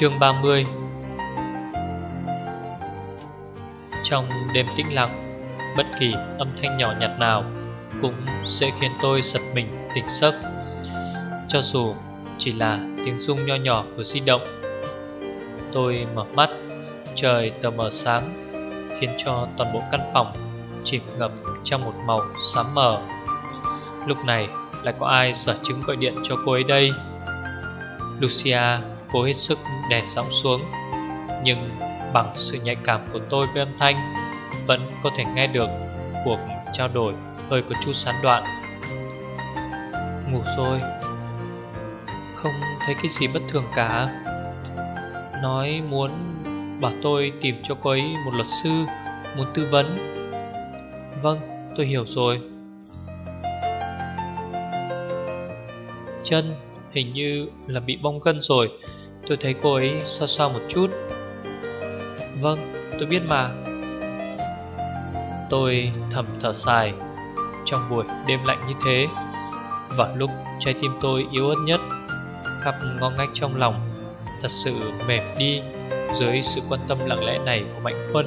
Chương 30 Trong đêm tĩnh lặng, Bất kỳ âm thanh nhỏ nhặt nào Cũng sẽ khiến tôi giật mình tỉnh giấc. Cho dù chỉ là tiếng rung nho nhỏ của di động, Tôi mở mắt, Trời tờ mờ sáng, Khiến cho toàn bộ căn phòng Chìm ngập trong một màu xám mờ. Lúc này lại có ai sở chứng gọi điện cho cô ấy đây? Lucia cố hết sức đè giọng xuống. Nhưng bằng sự nhạy cảm của tôi với âm thanh, Vẫn có thể nghe được cuộc trao đổi hơi có chút sán đoạn. Ngủ rồi. Không thấy cái gì bất thường cả. Nói muốn bảo tôi tìm cho cô ấy một luật sư, Muốn tư vấn. Vâng tôi hiểu rồi. Chân hình như là bị bong gân rồi. Tôi thấy cô ấy xoa xoa một chút. Vâng tôi biết mà. Tôi thầm thở dài Trong buổi đêm lạnh như thế. Và lúc trái tim tôi yếu ớt nhất Khắp ngon ngách trong lòng Thật sự mềm đi Dưới sự quan tâm lặng lẽ này của Mạnh Quân.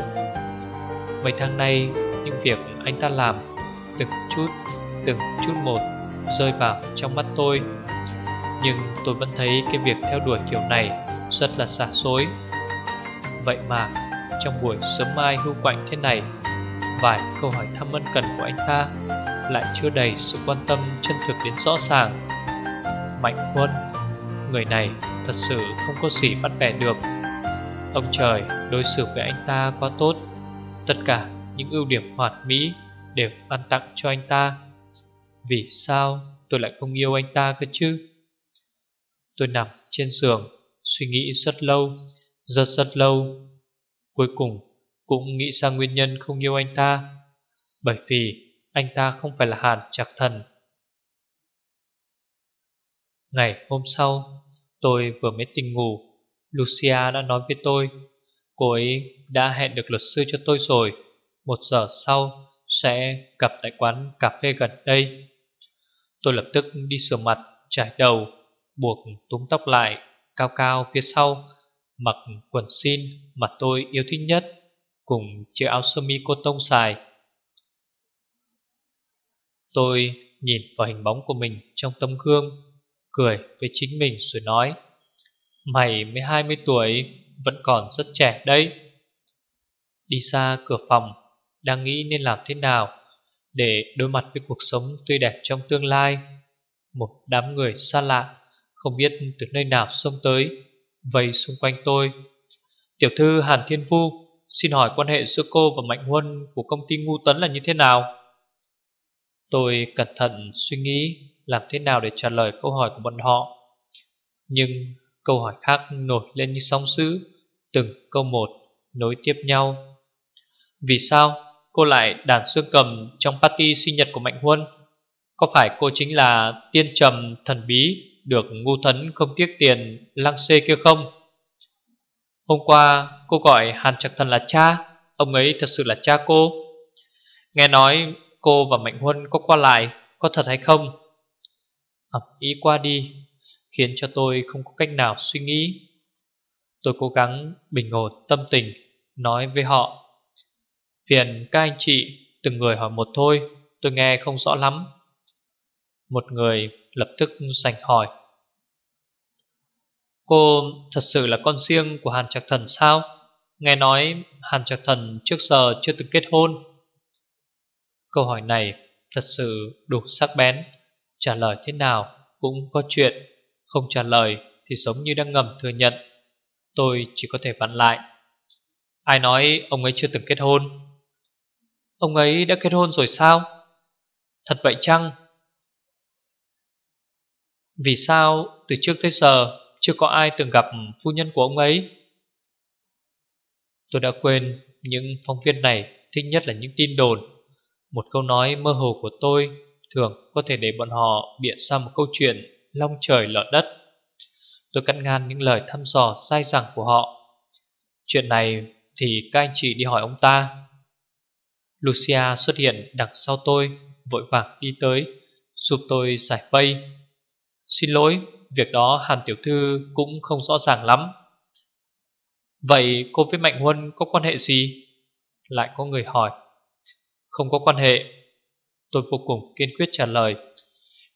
Mấy tháng nay Những việc anh ta làm Từng chút, từng chút một Rơi vào trong mắt tôi nhưng tôi vẫn thấy cái việc theo đuổi kiểu này rất là xa xối Vậy mà, trong buổi sớm mai hưu quạnh thế này, Vài câu hỏi thăm ân cần của anh ta Lại chưa đầy sự quan tâm chân thực đến rõ ràng. Mạnh Huân, Người này thật sự không có gì bắt bẻ được. Ông trời, đối xử với anh ta quá tốt. Tất cả những ưu điểm hoạt mỹ đều ban tặng cho anh ta. Vì sao tôi lại không yêu anh ta cơ chứ? Tôi nằm trên giường, Suy nghĩ rất lâu, Rất rất lâu. Cuối cùng, cũng nghĩ ra nguyên nhân không yêu anh ta, Bởi vì anh ta không phải là Hàn Trạc Thần. Ngày hôm sau, Tôi vừa mới tỉnh ngủ, Lucia đã nói với tôi, Cô ấy đã hẹn được luật sư cho tôi rồi, Một giờ sau Sẽ gặp tại quán cà phê gần đây. Tôi lập tức đi sửa mặt, Trải đầu buộc túm tóc lại, cao cao phía sau, mặc quần xin mà tôi yêu thích nhất, cùng chiếc áo sơ mi cô tông xài. Tôi nhìn vào hình bóng của mình trong tấm gương, cười với chính mình rồi nói, Mày mới 20 tuổi, vẫn còn rất trẻ đấy. Đi xa cửa phòng, đang nghĩ nên làm thế nào để đối mặt với cuộc sống tươi đẹp trong tương lai. Một đám người xa lạ không biết từ nơi nào xông tới, Vây xung quanh tôi. Tiểu thư Hàn Thiên Vu, Xin hỏi quan hệ giữa cô và Mạnh Huân Của công ty Ngu Tấn là như thế nào? Tôi cẩn thận suy nghĩ Làm thế nào để trả lời câu hỏi của bọn họ. Nhưng câu hỏi khác nổi lên như sóng dữ, Từng câu một nối tiếp nhau. Vì sao cô lại đàn xương cầm Trong party sinh nhật của Mạnh Huân? Có phải cô chính là tiên trầm thần bí được ngu thấn không tiếc tiền lăng xê kia không? Hôm qua, cô gọi Hàn Trạc Thần là cha, Ông ấy thật sự là cha cô. Nghe nói cô và Mạnh Huân có qua lại, Có thật hay không? Ẩm ý qua đi, Khiến cho tôi không có cách nào suy nghĩ. Tôi cố gắng bình ổn tâm tình, Nói với họ. Phiền các anh chị Từng người hỏi một thôi, Tôi nghe không rõ lắm. Một người lập tức sành hỏi Cô thật sự là con riêng của Hàn Trạc Thần sao? Nghe nói Hàn Trạc Thần trước giờ chưa từng kết hôn. Câu hỏi này thật sự đủ sắc bén. Trả lời thế nào cũng có chuyện. Không trả lời thì giống như đang ngầm thừa nhận. Tôi chỉ có thể vặn lại. Ai nói ông ấy chưa từng kết hôn? Ông ấy đã kết hôn rồi sao? Thật vậy chăng? Vì sao từ trước tới giờ Chưa có ai từng gặp phu nhân của ông ấy? Tôi đã quên Những phóng viên này thích nhất là những tin đồn. Một câu nói mơ hồ của tôi Thường có thể để bọn họ biện ra một câu chuyện Long trời lở đất. Tôi cắt ngang những lời thăm dò sai rằng của họ. Chuyện này thì các anh chị đi hỏi ông ta. Lucia xuất hiện đằng sau tôi, Vội vàng đi tới, Giúp tôi giải vây. Xin lỗi, Việc đó Hàn Tiểu Thư cũng không rõ ràng lắm. Vậy cô với Mạnh Huân có quan hệ gì? Lại có người hỏi. Không có quan hệ, Tôi vô cùng kiên quyết trả lời.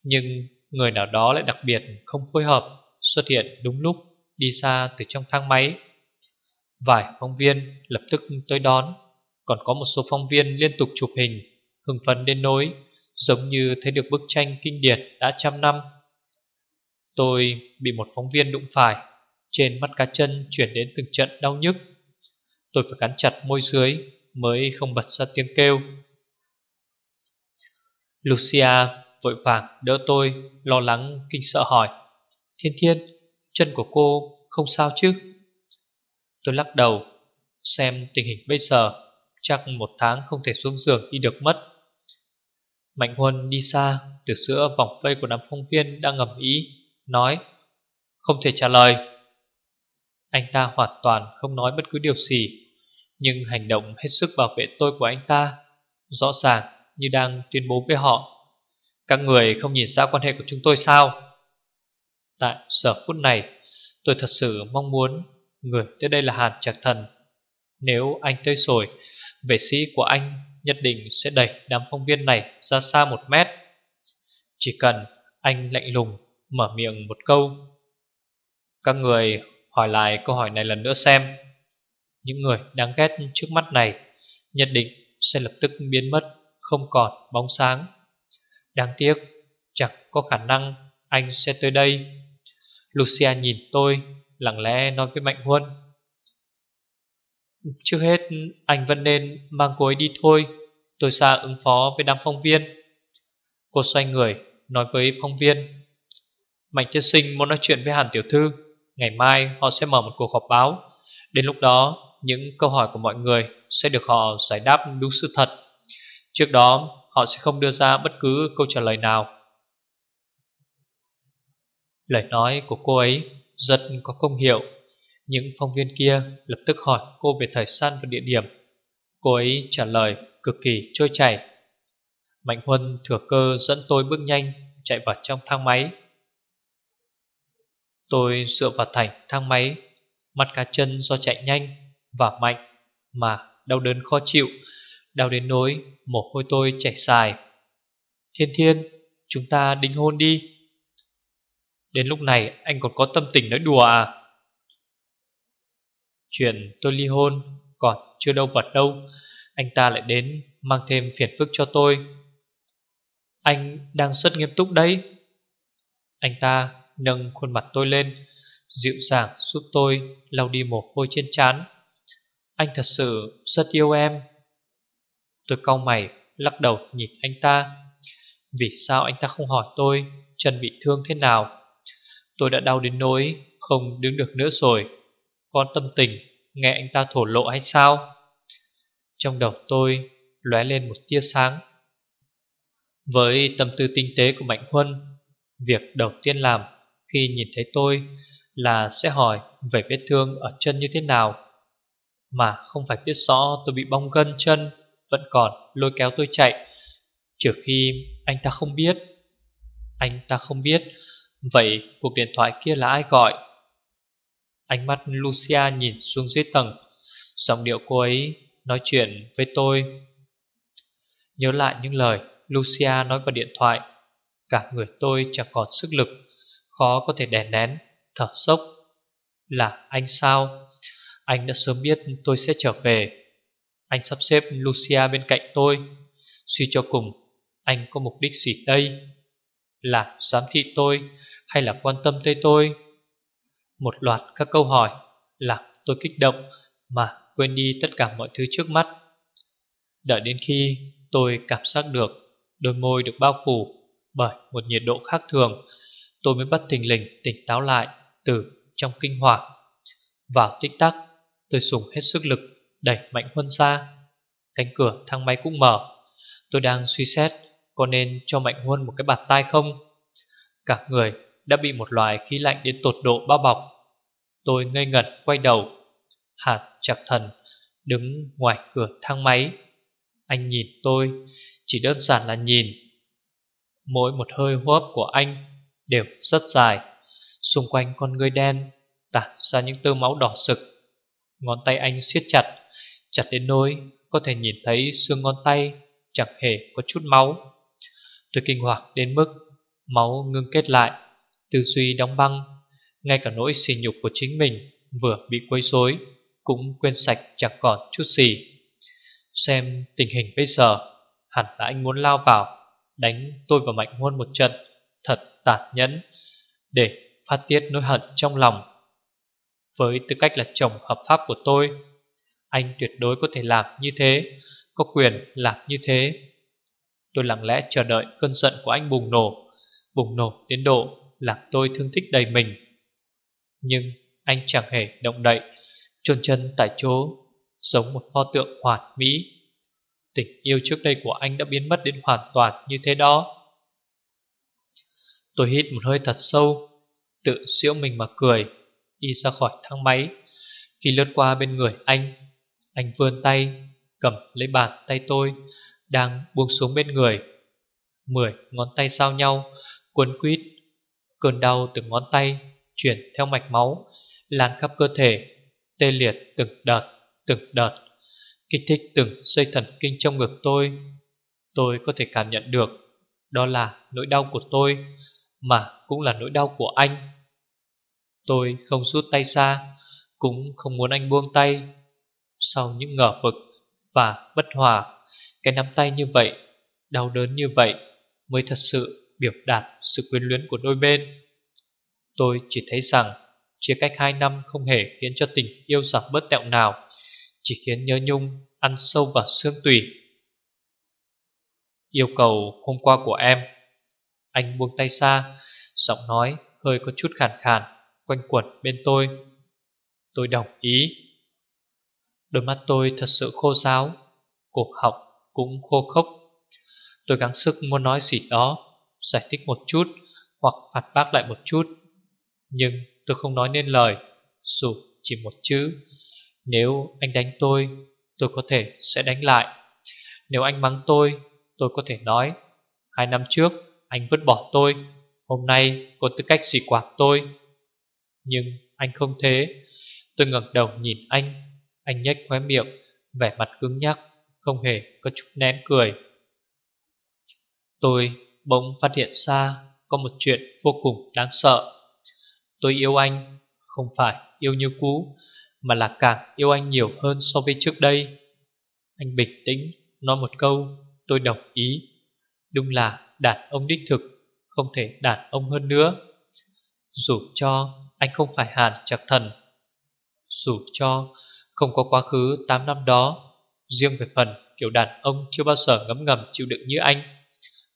Nhưng người nào đó lại đặc biệt không phối hợp, Xuất hiện đúng lúc, Đi xa từ trong thang máy. Vài phóng viên lập tức tới đón. Còn có một số phóng viên liên tục chụp hình, Hưng phấn đến nỗi, Giống như thấy được bức tranh kinh điển đã trăm năm. Tôi bị một phóng viên đụng phải, Trên mắt cá chân chuyển đến từng trận đau nhức. Tôi phải cắn chặt môi dưới Mới không bật ra tiếng kêu. Lucia vội vàng đỡ tôi, Lo lắng, kinh sợ hỏi, Thiên thiên, Chân của cô không sao chứ? Tôi lắc đầu, Xem tình hình bây giờ, Chắc một tháng không thể xuống giường đi được mất. Mạnh Huân đi xa Từ giữa vòng vây của đám phóng viên đang ngầm ý. Nói, Không thể trả lời. Anh ta hoàn toàn không nói bất cứ điều gì, Nhưng hành động hết sức bảo vệ tôi của anh ta Rõ ràng như đang tuyên bố với họ. Các người không nhìn ra quan hệ của chúng tôi sao? Tại giờ phút này, Tôi thật sự mong muốn Người tới đây là Hàn Trạc Thần. Nếu anh tới rồi, Vệ sĩ của anh nhất định sẽ đẩy đám phóng viên này ra xa một mét. Chỉ cần anh lạnh lùng mở miệng một câu. Các người hỏi lại câu hỏi này lần nữa xem. Những người đáng ghét trước mắt này Nhất định sẽ lập tức biến mất, Không còn bóng sáng. Đáng tiếc, Chẳng có khả năng anh sẽ tới đây. Lucia nhìn tôi, Lặng lẽ nói với Mạnh Huân. Trước hết, anh vẫn nên mang cô ấy đi thôi. Tôi xa ứng phó với đám phong viên. Cô xoay người, Nói với phong viên. Mạnh Thiết Sinh muốn nói chuyện với Hàn Tiểu Thư. Ngày mai họ sẽ mở một cuộc họp báo. Đến lúc đó, Những câu hỏi của mọi người Sẽ được họ giải đáp đúng sự thật. Trước đó, họ sẽ không đưa ra bất cứ câu trả lời nào. Lời nói của cô ấy rất có công hiệu. Những phóng viên kia lập tức hỏi cô về thời gian và địa điểm. Cô ấy trả lời cực kỳ trôi chảy. Mạnh Huân thừa cơ dẫn tôi bước nhanh Chạy vào trong thang máy. Tôi dựa vào thành thang máy Mặt cá chân do chạy nhanh và mạnh Mà đau đớn khó chịu, Đau đến nỗi mồ hôi tôi chảy dài Thiên thiên, Chúng ta đính hôn đi. Đến lúc này anh còn có tâm tình nói đùa à? Chuyện tôi ly hôn Còn chưa đâu vật đâu, Anh ta lại đến mang thêm phiền phức cho tôi. Anh đang rất nghiêm túc đấy. Anh ta nâng khuôn mặt tôi lên, Dịu dàng giúp tôi lau đi mồ hôi trên trán. Anh thật sự rất yêu em. Tôi cau mày, lắc đầu nhìn anh ta. Vì sao anh ta không hỏi tôi Chân bị thương thế nào? Tôi đã đau đến nỗi Không đứng được nữa rồi. Con tâm tình nghe anh ta thổ lộ hay sao? Trong đầu tôi lóe lên một tia sáng. Với tâm tư tinh tế của Mạnh Huân, Việc đầu tiên làm khi nhìn thấy tôi Là sẽ hỏi về vết thương ở chân như thế nào. Mà không phải biết rõ tôi bị bong gân chân, Vẫn còn lôi kéo tôi chạy, Trừ khi anh ta không biết. Anh ta không biết? Vậy cuộc điện thoại kia là ai gọi? Ánh mắt Lucia nhìn xuống dưới tầng. Giọng điệu cô ấy nói chuyện với tôi. Nhớ lại những lời Lucia nói vào điện thoại, Cả người tôi chẳng còn sức lực. Khó có thể đè nén, Thở sốc. Là, anh sao? Anh đã sớm biết tôi sẽ trở về. Anh sắp xếp Lucia bên cạnh tôi. Suy cho cùng, Anh có mục đích gì đây? Là, giám thị tôi hay là quan tâm tới tôi? Một loạt các câu hỏi. Làm tôi kích động Mà quên đi tất cả mọi thứ trước mắt. Đợi đến khi tôi cảm giác được Đôi môi được bao phủ Bởi một nhiệt độ khác thường Tôi mới bất thình lình tỉnh táo lại Từ trong kinh hoàng Vào tích tắc, Tôi dùng hết sức lực đẩy mạnh huân ra Cánh cửa thang máy cũng mở. Tôi đang suy xét Có nên cho Mạnh Huân một cái bạt tai không. Cả người đã bị một loại khí lạnh đến tột độ bao bọc. Tôi ngây ngẩn quay đầu. Hạt chặt thần Đứng ngoài cửa thang máy. Anh nhìn tôi, Chỉ đơn giản là nhìn. Mỗi một hơi hô hấp của anh Đều rất dài. Xung quanh con người đen Tản ra những tơ máu đỏ sực. Ngón tay anh siết chặt Chặt đến nỗi có thể nhìn thấy xương ngón tay Chẳng hề có chút máu. Tôi kinh hoàng đến mức Máu ngưng kết lại, Tư duy đóng băng, Ngay cả nỗi xỉ nhục của chính mình Vừa bị quấy rối Cũng quên sạch chẳng còn chút gì. Xem tình hình bây giờ, Hẳn là anh muốn lao vào, Đánh tôi và Mạnh Huân một trận, Thật tàn nhẫn Để phát tiết nỗi hận trong lòng. Với tư cách là chồng hợp pháp của tôi, Anh tuyệt đối có thể làm như thế, Có quyền làm như thế. Tôi lặng lẽ chờ đợi cơn giận của anh bùng nổ Bùng nổ đến độ làm tôi thương thích đầy mình. Nhưng anh chẳng hề động đậy, chôn chân tại chỗ, Giống một pho tượng hoàn mỹ. Tình yêu trước đây của anh đã biến mất đến hoàn toàn như thế đó. Tôi hít một hơi thật sâu, Tự siễu mình mà cười, Đi ra khỏi thang máy. Khi lướt qua bên người anh Anh vươn tay, Cầm lấy bàn tay tôi, Đang buông xuống bên người. Mười ngón tay sao nhau Cuốn quýt Cơn đau từng ngón tay, Chuyển theo mạch máu, Lan khắp cơ thể, Tê liệt từng đợt Từng đợt. Kích thích từng dây thần kinh trong ngực tôi Tôi có thể cảm nhận được Đó là nỗi đau của tôi. Mà cũng là nỗi đau của anh Tôi không rút tay ra Cũng không muốn anh buông tay Sau những ngờ vực Và bất hòa Cái nắm tay như vậy Đau đớn như vậy Mới thật sự biểu đạt sự quyến luyến của đôi bên. Tôi chỉ thấy rằng chia cách hai năm không hề khiến cho tình yêu giảm bớt tẹo nào, chỉ khiến nhớ nhung ăn sâu vào xương tủy. Yêu cầu hôm qua của em, anh buông tay xa, giọng nói hơi có chút khàn khàn, quanh quẩn bên tôi. Tôi đồng ý. Đôi mắt tôi thật sự khô sáo, cuộc học cũng khô khốc. Tôi gắng sức muốn nói gì đó giải thích một chút hoặc phản bác lại một chút. Nhưng tôi không nói nên lời, dù chỉ một chữ. Nếu anh đánh tôi, tôi có thể sẽ đánh lại. Nếu anh mắng tôi, tôi có thể nói. Hai năm trước, anh vứt bỏ tôi, hôm nay có tư cách xì quạt tôi. Nhưng anh không thế. Tôi ngẩng đầu nhìn anh, anh nhếch khóe miệng, vẻ mặt cứng nhắc, không hề có chút nén cười. Tôi bỗng phát hiện ra có một chuyện vô cùng đáng sợ. Tôi yêu anh, không phải yêu như cũ, mà là càng yêu anh nhiều hơn so với trước đây. Anh bình tĩnh, nói một câu, tôi đồng ý. Đúng là đàn ông đích thực, không thể đàn ông hơn nữa. Dù cho anh không phải hàn chặt thần, dù cho không có quá khứ 8 năm đó, riêng về phần kiểu đàn ông chưa bao giờ ngấm ngầm chịu đựng như anh.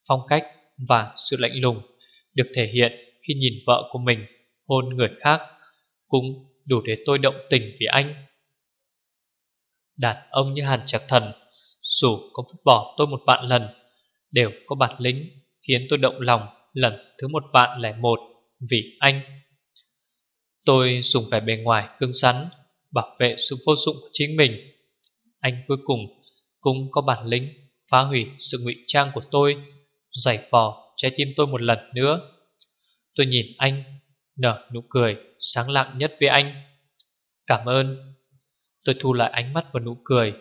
Phong cách và sự lạnh lùng được thể hiện khi nhìn vợ của mình hôn người khác cũng đủ để tôi động tình vì anh. Đàn ông như Hàn Trạc Thần, dù có vứt bỏ tôi một vạn lần, đều có bản lĩnh khiến tôi động lòng lần thứ một vạn lẻ một vì anh. Tôi dùng vẻ bề ngoài cứng rắn, bảo vệ sự vô dụng của chính mình. Anh cuối cùng cũng có bản lĩnh phá hủy sự ngụy trang của tôi Giải vò trái tim tôi một lần nữa Tôi nhìn anh Nở nụ cười sáng lạng nhất với anh Cảm ơn Tôi thu lại ánh mắt và nụ cười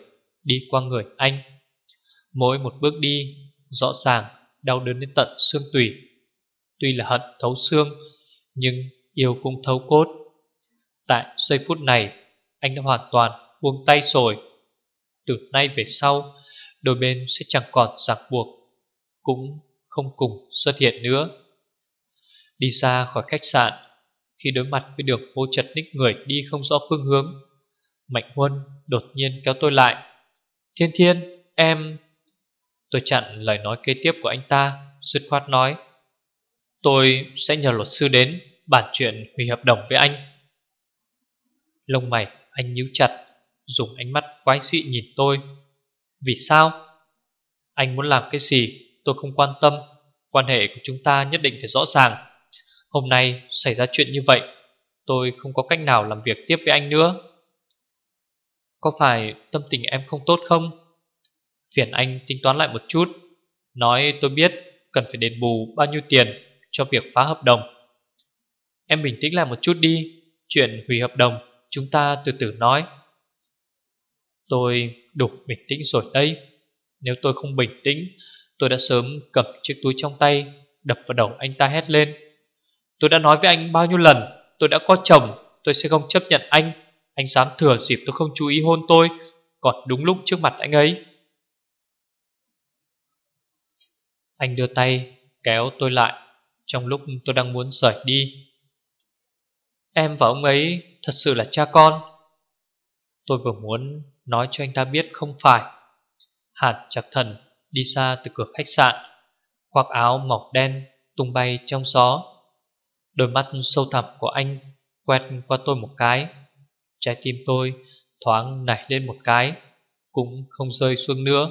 Đi qua người anh Mỗi một bước đi Rõ ràng đau đớn đến tận xương tủy. Tuy là hận thấu xương Nhưng yêu cũng thấu cốt. Tại giây phút này Anh đã hoàn toàn buông tay rồi. Từ nay về sau Đôi bên sẽ chẳng còn ràng buộc Cũng không cùng xuất hiện nữa. Đi xa khỏi khách sạn, khi đối mặt với đường phố chật ních người đi không rõ phương hướng, Mạnh Huân đột nhiên kéo tôi lại. Thiên Thiên, em... Tôi chặn lời nói kế tiếp của anh ta, Dứt khoát nói, Tôi sẽ nhờ luật sư đến Bản chuyện hủy hợp đồng với anh Lông mày anh nhíu chặt, Dùng ánh mắt quái dị nhìn tôi Vì sao? Anh muốn làm cái gì tôi không quan tâm, Quan hệ của chúng ta nhất định phải rõ ràng Hôm nay xảy ra chuyện như vậy, Tôi không có cách nào làm việc tiếp với anh nữa Có phải tâm tình em không tốt không? Phiền anh tính toán lại một chút. Nói tôi biết cần phải đền bù bao nhiêu tiền cho việc phá hợp đồng. Em bình tĩnh lại một chút đi, Chuyện hủy hợp đồng chúng ta từ từ nói. Tôi đủ bình tĩnh rồi đây Nếu tôi không bình tĩnh, Tôi đã sớm cầm chiếc túi trong tay, Đập vào đầu anh ta hét lên. Tôi đã nói với anh bao nhiêu lần, Tôi đã có chồng, Tôi sẽ không chấp nhận anh. Anh dám thừa dịp tôi không chú ý hôn tôi. Còn đúng lúc trước mặt anh ấy. Anh đưa tay kéo tôi lại Trong lúc tôi đang muốn rời đi. Em và ông ấy thật sự là cha con. Tôi vừa muốn nói cho anh ta biết không phải. Hạt chặt thần đi xa từ cửa khách sạn, Khoác áo mỏng đen tung bay trong gió. Đôi mắt sâu thẳm của anh quét qua tôi một cái. Trái tim tôi thoáng nảy lên một cái, Cũng không rơi xuống nữa.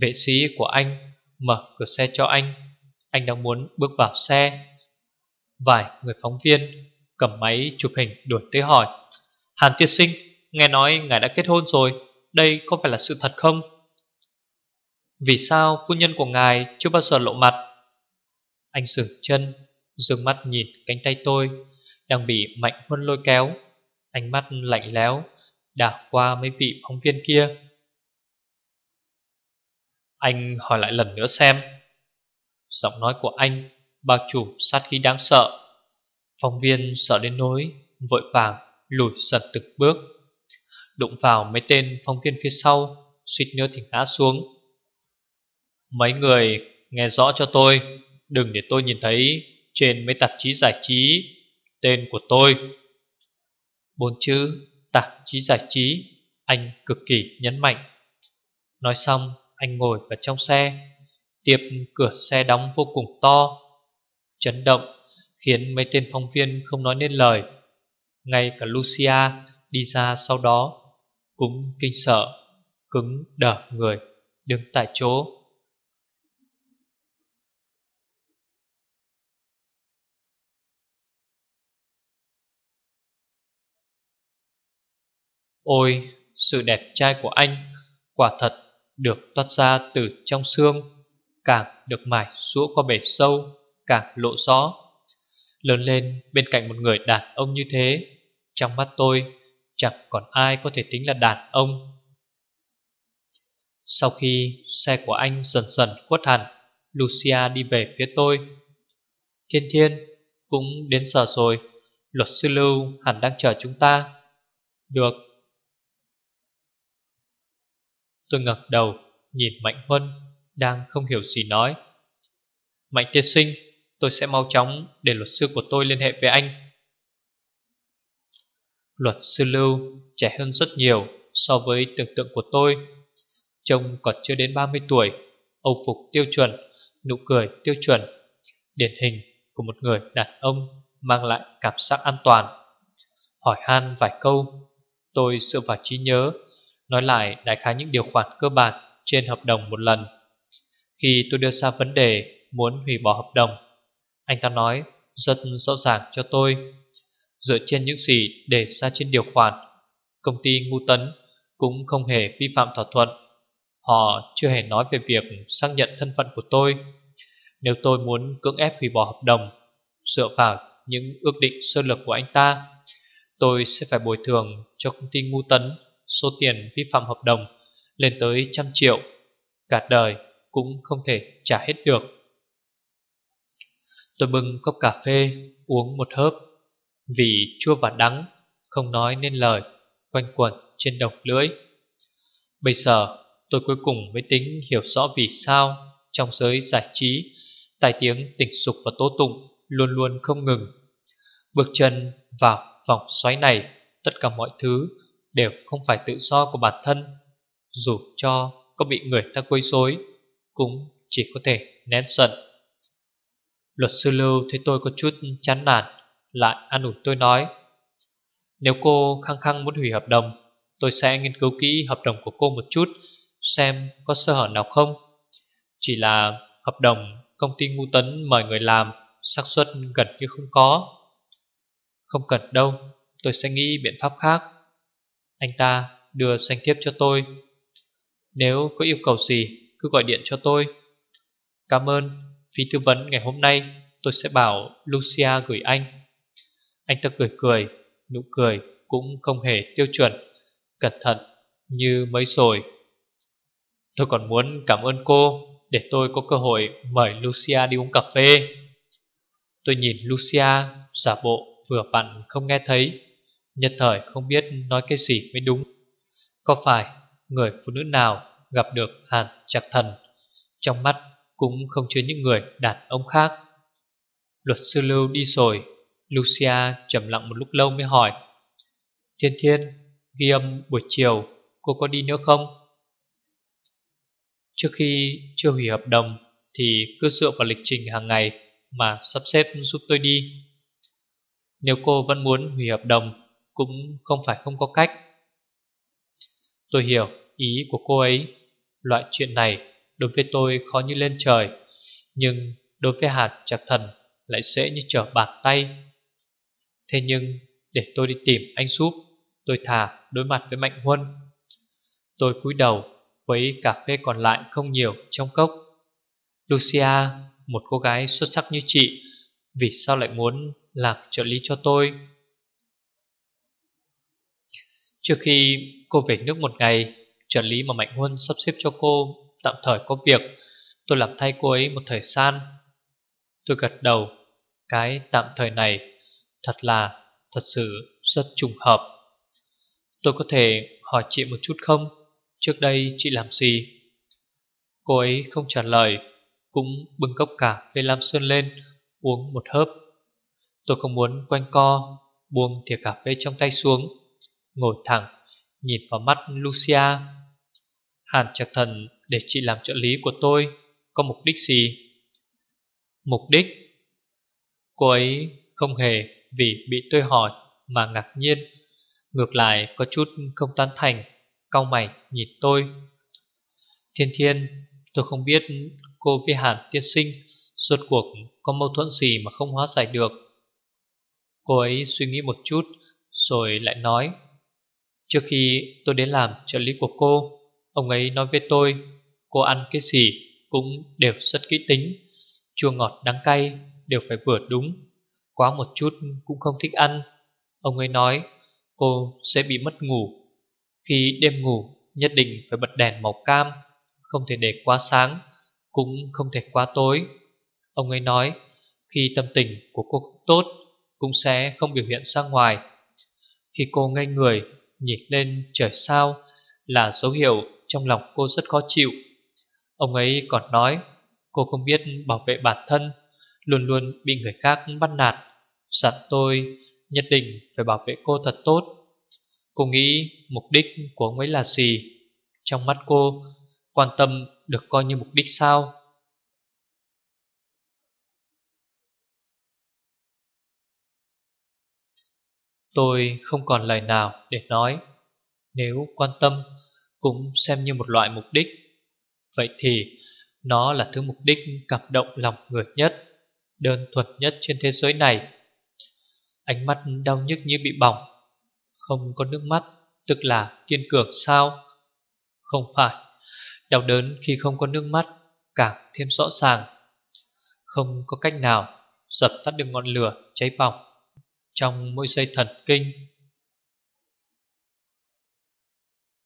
Vệ sĩ của anh mở cửa xe cho anh. Anh đang muốn bước vào xe. Vài người phóng viên cầm máy chụp hình đuổi tới hỏi, Hàn Tiết Sinh, Nghe nói ngài đã kết hôn rồi, Đây có phải là sự thật không? Vì sao phu nhân của ngài Chưa bao giờ lộ mặt? Anh dừng chân, Dương mắt nhìn cánh tay tôi Đang bị mạnh huân lôi kéo. Ánh mắt lạnh lẽo Đảo qua mấy vị phóng viên kia. Anh hỏi lại lần nữa xem. Giọng nói của anh, Bao trùm sát khí đáng sợ. Phóng viên sợ đến nỗi Vội vàng lùi dần từng bước. Đụng vào mấy tên phóng viên phía sau, Suýt nữa thì ngã xuống. Mấy người, nghe rõ cho tôi. Đừng để tôi nhìn thấy Trên mấy tạp chí giải trí Tên của tôi. Bốn chữ tạp chí giải trí, Anh cực kỳ nhấn mạnh. Nói xong anh ngồi vào trong xe. Tiệp cửa xe đóng vô cùng to. Chấn động Khiến mấy tên phóng viên không nói nên lời. Ngay cả Lucia đi ra sau đó cũng kinh sợ, cứng đờ người, đứng tại chỗ. Ôi, sự đẹp trai của anh quả thật được toát ra từ trong xương, càng được mài sũa qua bể sâu, càng lộ rõ. Lớn lên bên cạnh một người đàn ông như thế, trong mắt tôi Chẳng còn ai có thể tính là đàn ông. Sau khi xe của anh dần dần khuất hẳn Lucia đi về phía tôi. Thiên Thiên Cũng đến giờ rồi Luật sư Lưu hẳn đang chờ chúng ta. Được. Tôi ngẩng đầu Nhìn Mạnh Huân Đang không hiểu gì nói. Mạnh tiên sinh Tôi sẽ mau chóng để luật sư của tôi liên hệ với anh. Luật sư Lưu trẻ hơn rất nhiều so với tưởng tượng của tôi. Trông còn chưa đến 30 tuổi Âu phục tiêu chuẩn, nụ cười tiêu chuẩn Điển hình của một người đàn ông mang lại cảm giác an toàn. Hỏi han vài câu Tôi dựa vào trí nhớ Nói lại đại khái những điều khoản cơ bản trên hợp đồng một lần. Khi tôi đưa ra vấn đề muốn hủy bỏ hợp đồng, Anh ta nói rất rõ ràng cho tôi. Dựa trên những gì để ra trên điều khoản, Công ty Ngu Tấn cũng không hề vi phạm thỏa thuận. Họ chưa hề nói về việc xác nhận thân phận của tôi. Nếu tôi muốn cưỡng ép hủy bỏ hợp đồng, Dựa vào những ước định sơ lược của anh ta, Tôi sẽ phải bồi thường cho công ty Ngu Tấn. Số tiền vi phạm hợp đồng lên tới trăm triệu, Cả đời cũng không thể trả hết được. Tôi bưng cốc cà phê, uống một hớp. Vì chua và đắng, Không nói nên lời, Quanh quẩn trên độc lưỡi. Bây giờ, tôi cuối cùng mới tính hiểu rõ vì sao Trong giới giải trí, Tai tiếng tình dục và tố tụng Luôn luôn không ngừng. Bước chân vào vòng xoáy này, Tất cả mọi thứ đều không phải tự do của bản thân, Dù cho có bị người ta quấy rối, Cũng chỉ có thể nén giận. Luật sư Lưu thấy tôi có chút chán nản, Lại an ủi tôi nói, Nếu cô khăng khăng muốn hủy hợp đồng, Tôi sẽ nghiên cứu kỹ hợp đồng của cô một chút, Xem có sơ hở nào không. Chỉ là hợp đồng công ty ngu tấn mời người làm, xác suất gần như không có. Không cần đâu, Tôi sẽ nghĩ biện pháp khác. Anh ta đưa danh thiếp cho tôi. Nếu có yêu cầu gì, Cứ gọi điện cho tôi. Cảm ơn Phí tư vấn ngày hôm nay, Tôi sẽ bảo Lucia gửi anh. Anh ta cười cười, Nụ cười cũng không hề tiêu chuẩn, Cẩn thận như mấy rồi. Tôi còn muốn cảm ơn cô, Để tôi có cơ hội mời Lucia đi uống cà phê. Tôi nhìn Lucia giả bộ vừa bạn không nghe thấy. Nhất thời không biết nói cái gì mới đúng. Có phải người phụ nữ nào gặp được hàn chặt thần? Trong mắt cũng không chứa những người đàn ông khác. Luật sư Lưu đi rồi, Lucia trầm lặng một lúc lâu mới hỏi, Thiên Thiên, Ghi âm buổi chiều Cô có đi nữa không? Trước khi chưa hủy hợp đồng Thì cứ dựa vào lịch trình hàng ngày Mà sắp xếp giúp tôi đi. Nếu cô vẫn muốn hủy hợp đồng cũng không phải không có cách. Tôi hiểu ý của cô ấy. Loại chuyện này đối với tôi khó như lên trời Nhưng đối với hạt chặt thần lại dễ như trở bàn tay. Thế nhưng để tôi đi tìm anh súp, Tôi thả đối mặt với Mạnh Huân. Tôi cúi đầu với cà phê còn lại không nhiều trong cốc. Lucia, một cô gái xuất sắc như chị Vì sao lại muốn làm trợ lý cho tôi? Trước khi cô về nước một ngày, Trợ lý mà Mạnh Huân sắp xếp cho cô Tạm thời có việc, Tôi làm thay cô ấy một thời gian. Tôi gật đầu, Cái tạm thời này Thật là, thật sự rất trùng hợp. Tôi có thể hỏi chị một chút không? Trước đây chị làm gì? Cô ấy không trả lời, Cũng bưng cốc cà phê Lam Sơn lên, Uống một hớp. Tôi không muốn quanh co, Buông thìa cà phê trong tay xuống. Ngồi thẳng, Nhìn vào mắt Lucia. Hàn Trạc Thần, để chị làm trợ lý của tôi, Có mục đích gì? Mục đích? Cô ấy không hề vì bị tôi hỏi mà ngạc nhiên. Ngược lại, có chút không tán thành, Cau mày nhìn tôi. Thiên thiên, Tôi không biết cô với Hàn tiên sinh rốt cuộc có mâu thuẫn gì mà không hóa giải được. Cô ấy suy nghĩ một chút, Rồi lại nói. Trước khi tôi đến làm trợ lý của cô, Ông ấy nói với tôi, Cô ăn cái gì cũng đều rất kỹ tính, Chua ngọt đắng cay đều phải vừa đúng, Quá một chút cũng không thích ăn. Ông ấy nói, cô sẽ bị mất ngủ. Khi đêm ngủ, nhất định phải bật đèn màu cam, Không thể để quá sáng, Cũng không thể quá tối. Ông ấy nói, Khi tâm tình của cô không tốt, Cũng sẽ không biểu hiện ra ngoài. Khi cô ngây người Nhìn lên trời sao Là dấu hiệu trong lòng cô rất khó chịu. Ông ấy còn nói, Cô không biết bảo vệ bản thân, Luôn luôn bị người khác bắt nạt. Dặn tôi nhất định phải bảo vệ cô thật tốt. Cô nghĩ mục đích của ông ấy là gì? Trong mắt cô, Quan tâm được coi như mục đích sao? Tôi không còn lời nào để nói. Nếu quan tâm Cũng xem như một loại mục đích. Vậy thì Nó là thứ mục đích cảm động lòng người nhất, Đơn thuần nhất trên thế giới này. Ánh mắt đau nhức như bị bỏng, Không có nước mắt, Tức là kiên cường sao? Không phải, Đau đớn khi không có nước mắt Càng thêm rõ ràng. Không có cách nào Dập tắt được ngọn lửa cháy bỏng. Trong mỗi dây thần kinh.